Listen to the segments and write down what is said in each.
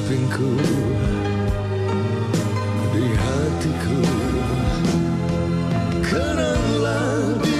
sampingku Di hatiku. Kenanglah diriku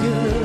you